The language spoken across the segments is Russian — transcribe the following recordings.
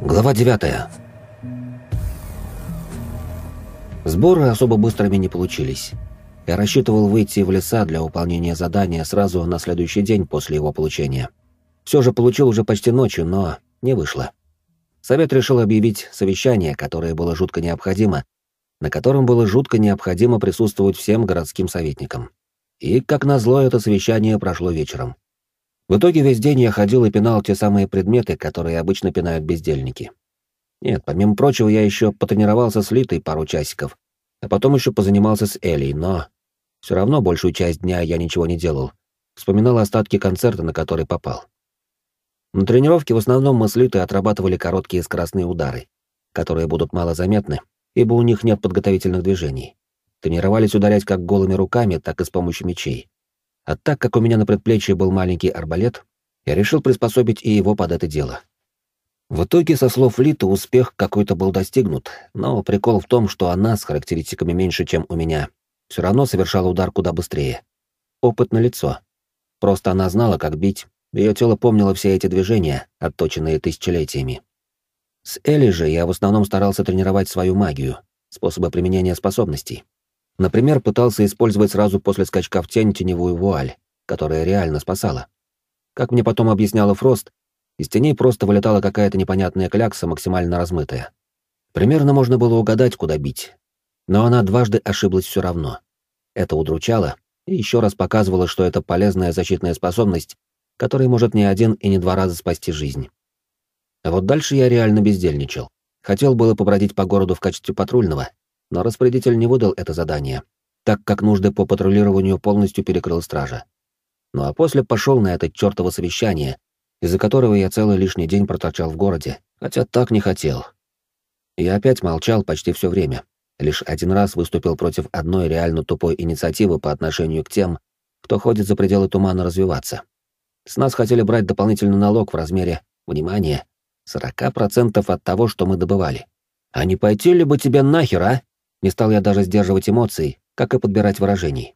Глава 9. Сборы особо быстрыми не получились. Я рассчитывал выйти в леса для выполнения задания сразу на следующий день после его получения. Все же получил уже почти ночью, но не вышло. Совет решил объявить совещание, которое было жутко необходимо, на котором было жутко необходимо присутствовать всем городским советникам. И, как назло, это совещание прошло вечером. В итоге весь день я ходил и пинал те самые предметы, которые обычно пинают бездельники. Нет, помимо прочего, я еще потренировался с Литой пару часиков, а потом еще позанимался с Элей, но все равно большую часть дня я ничего не делал. Вспоминал остатки концерта, на который попал. На тренировке в основном мы с Литой отрабатывали короткие скоростные удары, которые будут малозаметны, ибо у них нет подготовительных движений. Тренировались ударять как голыми руками, так и с помощью мечей. А так как у меня на предплечье был маленький арбалет, я решил приспособить и его под это дело. В итоге, со слов Литы, успех какой-то был достигнут, но прикол в том, что она с характеристиками меньше, чем у меня, все равно совершала удар куда быстрее. Опыт на лицо. Просто она знала, как бить, ее тело помнило все эти движения, отточенные тысячелетиями. С Элли же я в основном старался тренировать свою магию, способы применения способностей. Например, пытался использовать сразу после скачка в тень теневую вуаль, которая реально спасала. Как мне потом объясняла Фрост, из теней просто вылетала какая-то непонятная клякса, максимально размытая. Примерно можно было угадать, куда бить. Но она дважды ошиблась все равно. Это удручало и еще раз показывало, что это полезная защитная способность, который может не один и не два раза спасти жизнь. А вот дальше я реально бездельничал. Хотел было побродить по городу в качестве патрульного, но распорядитель не выдал это задание, так как нужды по патрулированию полностью перекрыл стража. Ну а после пошел на это чертово совещание, из-за которого я целый лишний день проторчал в городе, хотя так не хотел. Я опять молчал почти все время, лишь один раз выступил против одной реально тупой инициативы по отношению к тем, кто ходит за пределы тумана развиваться. С нас хотели брать дополнительный налог в размере, внимание, 40% от того, что мы добывали. А не пойти ли бы тебе нахер, а? Не стал я даже сдерживать эмоций, как и подбирать выражений.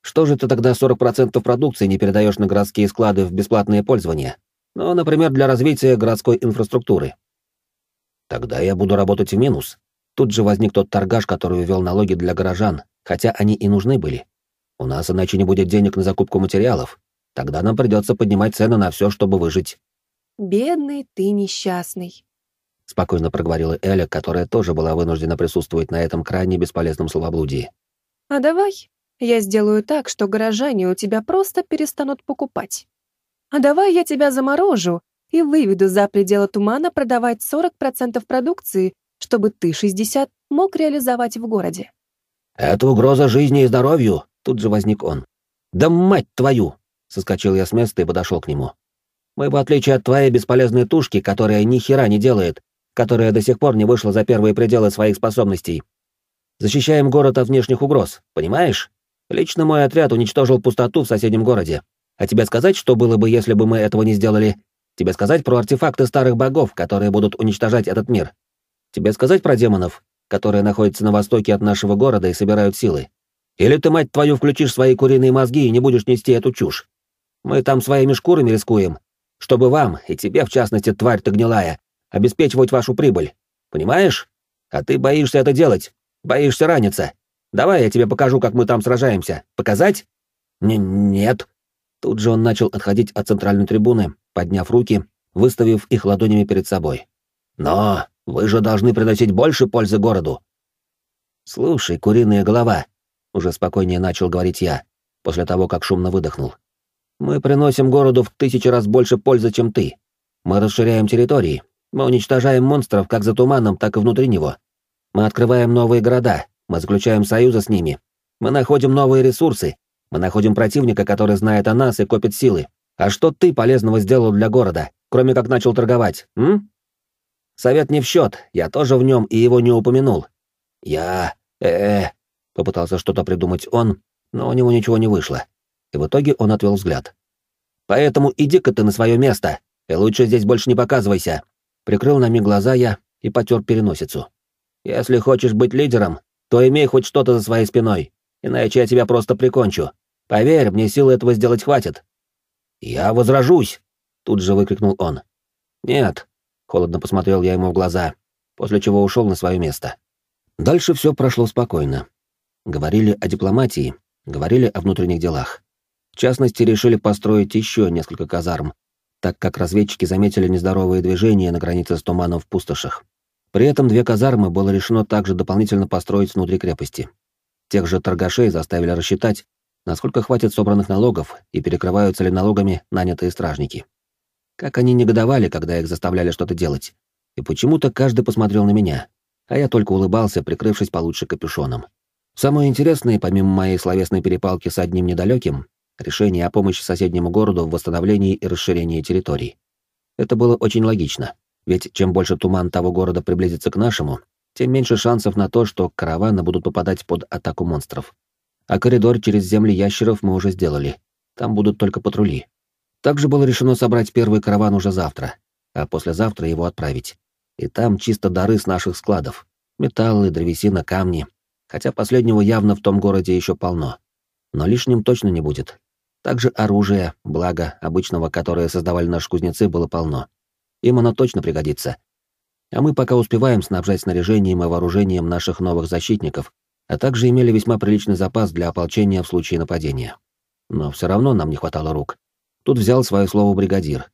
Что же ты тогда 40% продукции не передаешь на городские склады в бесплатное пользование? Ну, например, для развития городской инфраструктуры. Тогда я буду работать в минус. Тут же возник тот торгаш, который ввел налоги для горожан, хотя они и нужны были. У нас иначе не будет денег на закупку материалов, Тогда нам придется поднимать цены на все, чтобы выжить. Бедный ты несчастный. Спокойно проговорила Эля, которая тоже была вынуждена присутствовать на этом крайне бесполезном словоблудии. А давай я сделаю так, что горожане у тебя просто перестанут покупать. А давай я тебя заморожу и выведу за пределы тумана продавать 40% продукции, чтобы ты 60 мог реализовать в городе. Это угроза жизни и здоровью, тут же возник он. Да мать твою! Соскочил я с места и подошел к нему. Мы, в отличие от твоей бесполезной тушки, которая ни хера не делает, которая до сих пор не вышла за первые пределы своих способностей, защищаем город от внешних угроз, понимаешь? Лично мой отряд уничтожил пустоту в соседнем городе. А тебе сказать, что было бы, если бы мы этого не сделали? Тебе сказать про артефакты старых богов, которые будут уничтожать этот мир? Тебе сказать про демонов, которые находятся на востоке от нашего города и собирают силы? Или ты, мать твою, включишь свои куриные мозги и не будешь нести эту чушь? Мы там своими шкурами рискуем, чтобы вам, и тебе, в частности, тварь ты гнилая, обеспечивать вашу прибыль. Понимаешь? А ты боишься это делать, боишься раниться. Давай я тебе покажу, как мы там сражаемся. Показать? Н нет. Тут же он начал отходить от центральной трибуны, подняв руки, выставив их ладонями перед собой. Но вы же должны приносить больше пользы городу. Слушай, куриная голова, уже спокойнее начал говорить я, после того, как шумно выдохнул. Мы приносим городу в тысячи раз больше пользы, чем ты. Мы расширяем территории. Мы уничтожаем монстров как за туманом, так и внутри него. Мы открываем новые города. Мы заключаем союзы с ними. Мы находим новые ресурсы. Мы находим противника, который знает о нас и копит силы. А что ты полезного сделал для города, кроме как начал торговать, м? Совет не в счет, я тоже в нем и его не упомянул. Я... э, -э попытался что-то придумать он, но у него ничего не вышло и в итоге он отвел взгляд. «Поэтому иди-ка ты на свое место, и лучше здесь больше не показывайся». Прикрыл на миг глаза я и потер переносицу. «Если хочешь быть лидером, то имей хоть что-то за своей спиной, иначе я тебя просто прикончу. Поверь, мне силы этого сделать хватит». «Я возражусь!» — тут же выкрикнул он. «Нет», — холодно посмотрел я ему в глаза, после чего ушел на свое место. Дальше все прошло спокойно. Говорили о дипломатии, говорили о внутренних делах. В частности, решили построить еще несколько казарм, так как разведчики заметили нездоровые движения на границе с туманом в пустошах. При этом две казармы было решено также дополнительно построить внутри крепости. Тех же торгашей заставили рассчитать, насколько хватит собранных налогов и перекрываются ли налогами нанятые стражники. Как они негодовали, когда их заставляли что-то делать. И почему-то каждый посмотрел на меня, а я только улыбался, прикрывшись получше капюшоном. Самое интересное, помимо моей словесной перепалки с одним недалеким, решение о помощи соседнему городу в восстановлении и расширении территорий. Это было очень логично, ведь чем больше туман того города приблизится к нашему, тем меньше шансов на то, что караваны будут попадать под атаку монстров. А коридор через земли ящеров мы уже сделали. Там будут только патрули. Также было решено собрать первый караван уже завтра, а послезавтра его отправить. И там чисто дары с наших складов. Металлы, древесина, камни. Хотя последнего явно в том городе еще полно. Но лишним точно не будет. Также оружие, благо обычного, которое создавали наши кузнецы, было полно. Им оно точно пригодится. А мы пока успеваем снабжать снаряжением и вооружением наших новых защитников, а также имели весьма приличный запас для ополчения в случае нападения. Но все равно нам не хватало рук. Тут взял свое слово бригадир.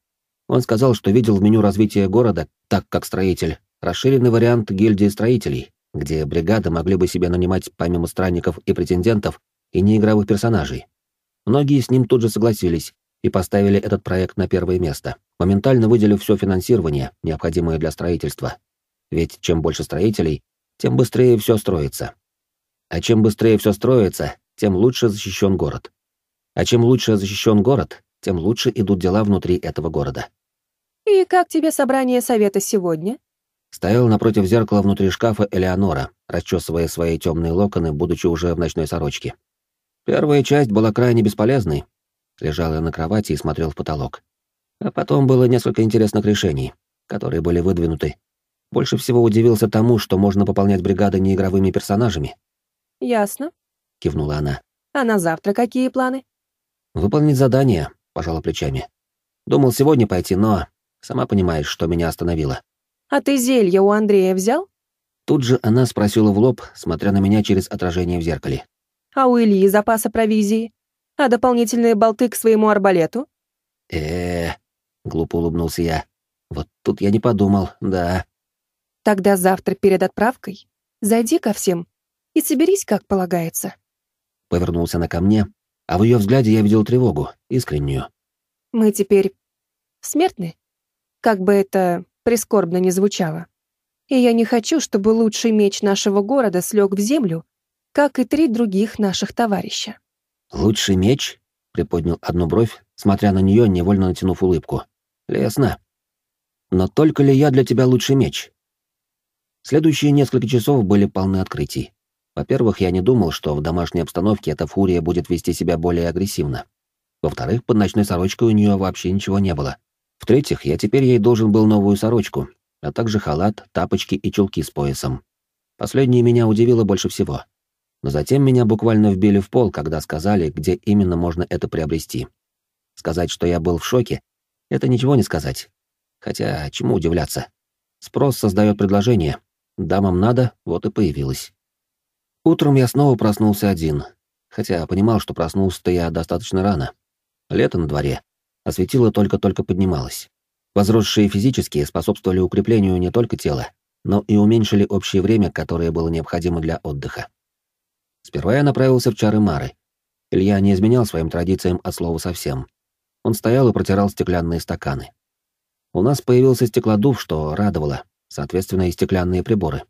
Он сказал, что видел в меню развития города, так как строитель, расширенный вариант гильдии строителей, где бригады могли бы себе нанимать помимо странников и претендентов и неигровых персонажей. Многие с ним тут же согласились и поставили этот проект на первое место, моментально выделив все финансирование, необходимое для строительства. Ведь чем больше строителей, тем быстрее все строится. А чем быстрее все строится, тем лучше защищен город. А чем лучше защищен город, тем лучше идут дела внутри этого города. «И как тебе собрание совета сегодня?» Стоял напротив зеркала внутри шкафа Элеонора, расчесывая свои темные локоны, будучи уже в ночной сорочке. Первая часть была крайне бесполезной. Лежал я на кровати и смотрел в потолок. А потом было несколько интересных решений, которые были выдвинуты. Больше всего удивился тому, что можно пополнять бригады неигровыми персонажами. «Ясно», — кивнула она. «А на завтра какие планы?» «Выполнить задание, пожала плечами. Думал сегодня пойти, но сама понимаешь, что меня остановило. А ты зелье у Андрея взял? Тут же она спросила в лоб, смотря на меня через отражение в зеркале. А у Ильи запаса провизии? А дополнительные болты к своему арбалету? э, глупо улыбнулся я. Вот тут я не подумал, да. Тогда завтра перед отправкой зайди ко всем и соберись, как полагается. Повернулся она ко мне, а в ее взгляде я видел тревогу, искреннюю. Мы теперь смертны, как бы это прискорбно не звучало. И я не хочу, чтобы лучший меч нашего города слег в землю, как и три других наших товарища. «Лучший меч?» — приподнял одну бровь, смотря на нее, невольно натянув улыбку. «Лесно. Но только ли я для тебя лучший меч?» Следующие несколько часов были полны открытий. Во-первых, я не думал, что в домашней обстановке эта фурия будет вести себя более агрессивно. Во-вторых, под ночной сорочкой у нее вообще ничего не было. В-третьих, я теперь ей должен был новую сорочку, а также халат, тапочки и чулки с поясом. Последнее меня удивило больше всего. Но затем меня буквально вбили в пол, когда сказали, где именно можно это приобрести. Сказать, что я был в шоке, это ничего не сказать. Хотя, чему удивляться? Спрос создает предложение. Дамам надо, вот и появилось. Утром я снова проснулся один, хотя понимал, что проснулся-то я достаточно рано. Лето на дворе, а светило только-только поднималось. Возросшие физические способствовали укреплению не только тела, но и уменьшили общее время, которое было необходимо для отдыха. Сперва я направился в чары Мары. Илья не изменял своим традициям от слова совсем. Он стоял и протирал стеклянные стаканы. У нас появился стеклодув, что радовало, соответственно, и стеклянные приборы.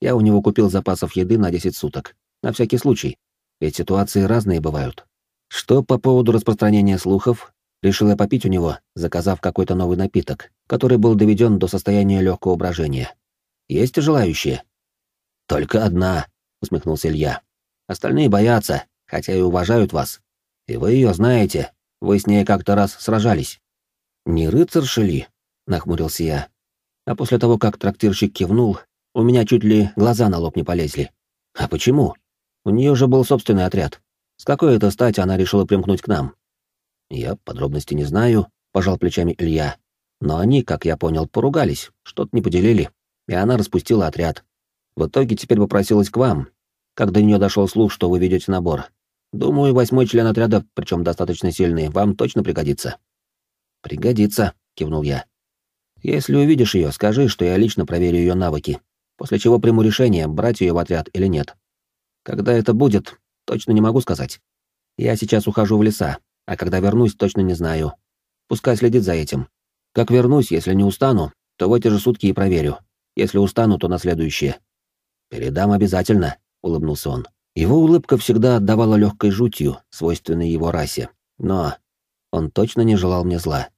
Я у него купил запасов еды на 10 суток. На всякий случай. Ведь ситуации разные бывают. Что по поводу распространения слухов, решил я попить у него, заказав какой-то новый напиток, который был доведен до состояния легкого брожения. Есть желающие? Только одна, усмехнулся Илья. Остальные боятся, хотя и уважают вас. И вы ее знаете, вы с ней как-то раз сражались. Не рыцарь ли? нахмурился я. А после того, как трактирщик кивнул, у меня чуть ли глаза на лоб не полезли. А почему? У нее же был собственный отряд. С какой это стати она решила примкнуть к нам? Я подробности не знаю, пожал плечами Илья. Но они, как я понял, поругались, что-то не поделили, и она распустила отряд. В итоге теперь попросилась к вам, как до нее дошел слух, что вы ведете набор. Думаю, восьмой член отряда, причем достаточно сильный, вам точно пригодится. Пригодится, кивнул я. Если увидишь ее, скажи, что я лично проверю ее навыки, после чего приму решение, брать ее в отряд или нет. Когда это будет, точно не могу сказать. Я сейчас ухожу в леса, а когда вернусь, точно не знаю. Пускай следит за этим. Как вернусь, если не устану, то в эти же сутки и проверю. Если устану, то на следующие. Передам обязательно, улыбнулся он. Его улыбка всегда отдавала легкой жутью, свойственной его расе. Но он точно не желал мне зла.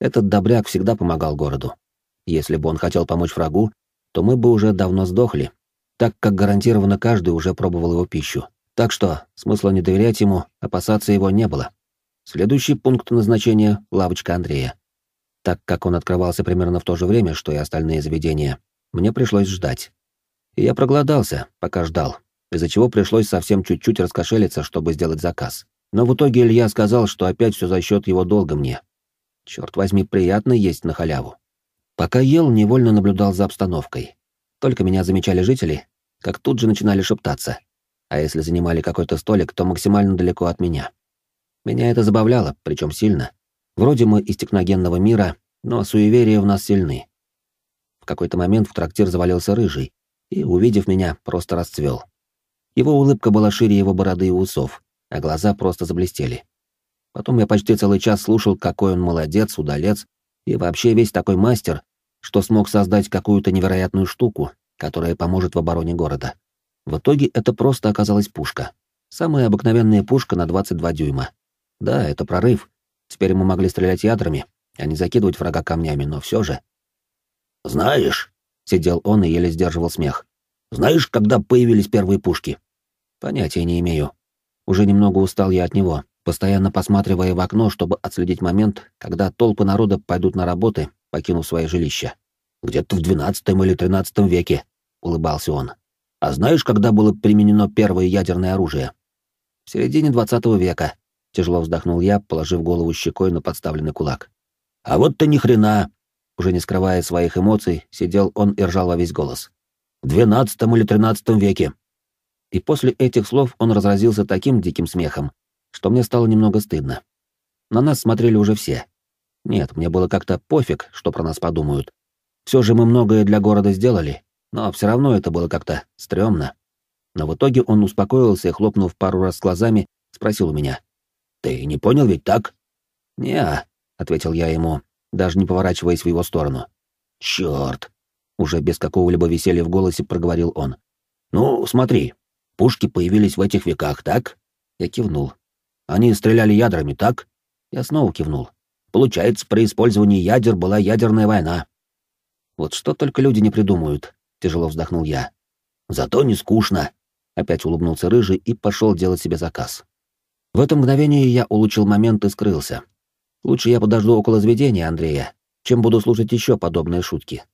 Этот добряк всегда помогал городу. Если бы он хотел помочь врагу, то мы бы уже давно сдохли, так как гарантированно каждый уже пробовал его пищу. Так что смысла не доверять ему, опасаться его не было. Следующий пункт назначения — лавочка Андрея. Так как он открывался примерно в то же время, что и остальные заведения, мне пришлось ждать. И я проголодался, пока ждал, из-за чего пришлось совсем чуть-чуть раскошелиться, чтобы сделать заказ. Но в итоге Илья сказал, что опять все за счет его долга мне. Черт возьми, приятно есть на халяву. Пока ел, невольно наблюдал за обстановкой. Только меня замечали жители, как тут же начинали шептаться. А если занимали какой-то столик, то максимально далеко от меня. Меня это забавляло, причем сильно. Вроде мы из техногенного мира, но суеверия в нас сильны. В какой-то момент в трактир завалился рыжий, и, увидев меня, просто расцвел. Его улыбка была шире его бороды и усов, а глаза просто заблестели. Потом я почти целый час слушал, какой он молодец, удалец и вообще весь такой мастер, что смог создать какую-то невероятную штуку, которая поможет в обороне города. В итоге это просто оказалась пушка. Самая обыкновенная пушка на 22 дюйма. Да, это прорыв. Теперь мы могли стрелять ядрами, а не закидывать врага камнями, но все же. «Знаешь», — сидел он и еле сдерживал смех, «знаешь, когда появились первые пушки?» «Понятия не имею. Уже немного устал я от него, постоянно посматривая в окно, чтобы отследить момент, когда толпы народа пойдут на работы, покинув свои жилища. «Где-то в двенадцатом или тринадцатом веке», — улыбался он. «А знаешь, когда было применено первое ядерное оружие?» «В середине двадцатого века», — тяжело вздохнул я, положив голову щекой на подставленный кулак. «А вот ты ни хрена!» Уже не скрывая своих эмоций, сидел он и ржал во весь голос. «В двенадцатом или тринадцатом веке!» И после этих слов он разразился таким диким смехом, что мне стало немного стыдно. На нас смотрели уже все. Нет, мне было как-то пофиг, что про нас подумают. Все же мы многое для города сделали, но все равно это было как-то стрёмно. Но в итоге он успокоился и, хлопнув пару раз глазами, спросил у меня. «Ты не понял ведь так?» «Не-а», ответил я ему, даже не поворачиваясь в его сторону. «Чёрт!» — уже без какого-либо веселья в голосе проговорил он. «Ну, смотри, пушки появились в этих веках, так?» Я кивнул. Они стреляли ядрами, так? Я снова кивнул. Получается, при использовании ядер была ядерная война. Вот что только люди не придумают, тяжело вздохнул я. Зато не скучно. Опять улыбнулся рыжий и пошел делать себе заказ. В это мгновение я улучил момент и скрылся. Лучше я подожду около заведения Андрея, чем буду слушать еще подобные шутки.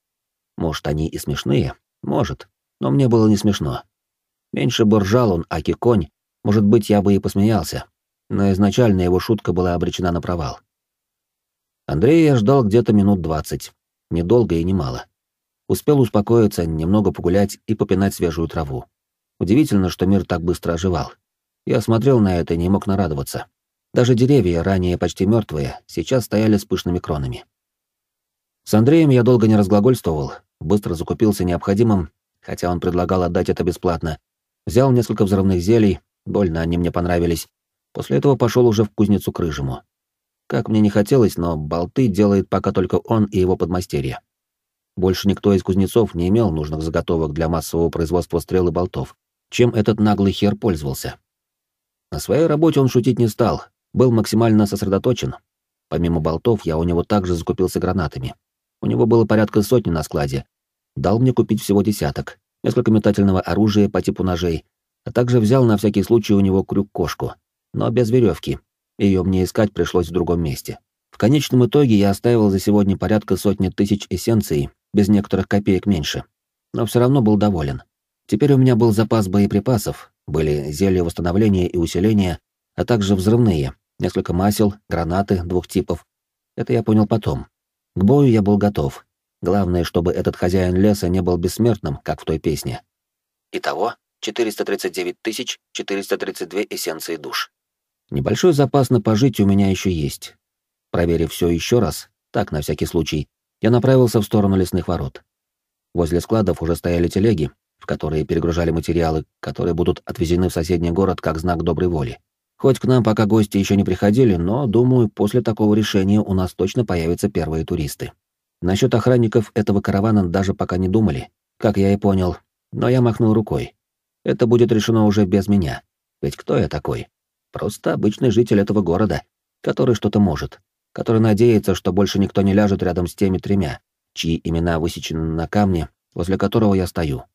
Может, они и смешные, может, но мне было не смешно. Меньше бы ржал он, аки конь, может быть, я бы и посмеялся но изначально его шутка была обречена на провал. Андрея я ждал где-то минут двадцать, недолго и немало. Успел успокоиться, немного погулять и попинать свежую траву. Удивительно, что мир так быстро оживал. Я смотрел на это и не мог нарадоваться. Даже деревья, ранее почти мертвые, сейчас стояли с пышными кронами. С Андреем я долго не разглагольствовал, быстро закупился необходимым, хотя он предлагал отдать это бесплатно. Взял несколько взрывных зелий, больно они мне понравились, После этого пошел уже в кузницу к Рыжему. Как мне не хотелось, но болты делает пока только он и его подмастерье. Больше никто из кузнецов не имел нужных заготовок для массового производства стрел и болтов, чем этот наглый хер пользовался. На своей работе он шутить не стал, был максимально сосредоточен. Помимо болтов, я у него также закупился гранатами. У него было порядка сотни на складе. Дал мне купить всего десяток, несколько метательного оружия по типу ножей, а также взял на всякий случай у него крюк-кошку — но без веревки. Ее мне искать пришлось в другом месте. В конечном итоге я оставил за сегодня порядка сотни тысяч эссенций, без некоторых копеек меньше. Но все равно был доволен. Теперь у меня был запас боеприпасов, были зелья восстановления и усиления, а также взрывные, несколько масел, гранаты двух типов. Это я понял потом. К бою я был готов. Главное, чтобы этот хозяин леса не был бессмертным, как в той песне. Итого 439 432 эссенции душ. Небольшой запас на пожить у меня еще есть. Проверив все еще раз, так, на всякий случай, я направился в сторону лесных ворот. Возле складов уже стояли телеги, в которые перегружали материалы, которые будут отвезены в соседний город как знак доброй воли. Хоть к нам пока гости еще не приходили, но, думаю, после такого решения у нас точно появятся первые туристы. Насчет охранников этого каравана даже пока не думали, как я и понял, но я махнул рукой. Это будет решено уже без меня. Ведь кто я такой? Просто обычный житель этого города, который что-то может, который надеется, что больше никто не ляжет рядом с теми тремя, чьи имена высечены на камне, возле которого я стою.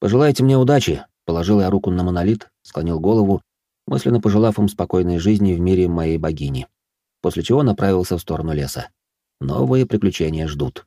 «Пожелайте мне удачи», — положил я руку на монолит, склонил голову, мысленно пожелав им спокойной жизни в мире моей богини, после чего направился в сторону леса. Новые приключения ждут.